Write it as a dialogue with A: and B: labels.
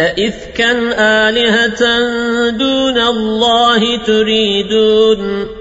A: أئفكا آلهة دون الله تريدون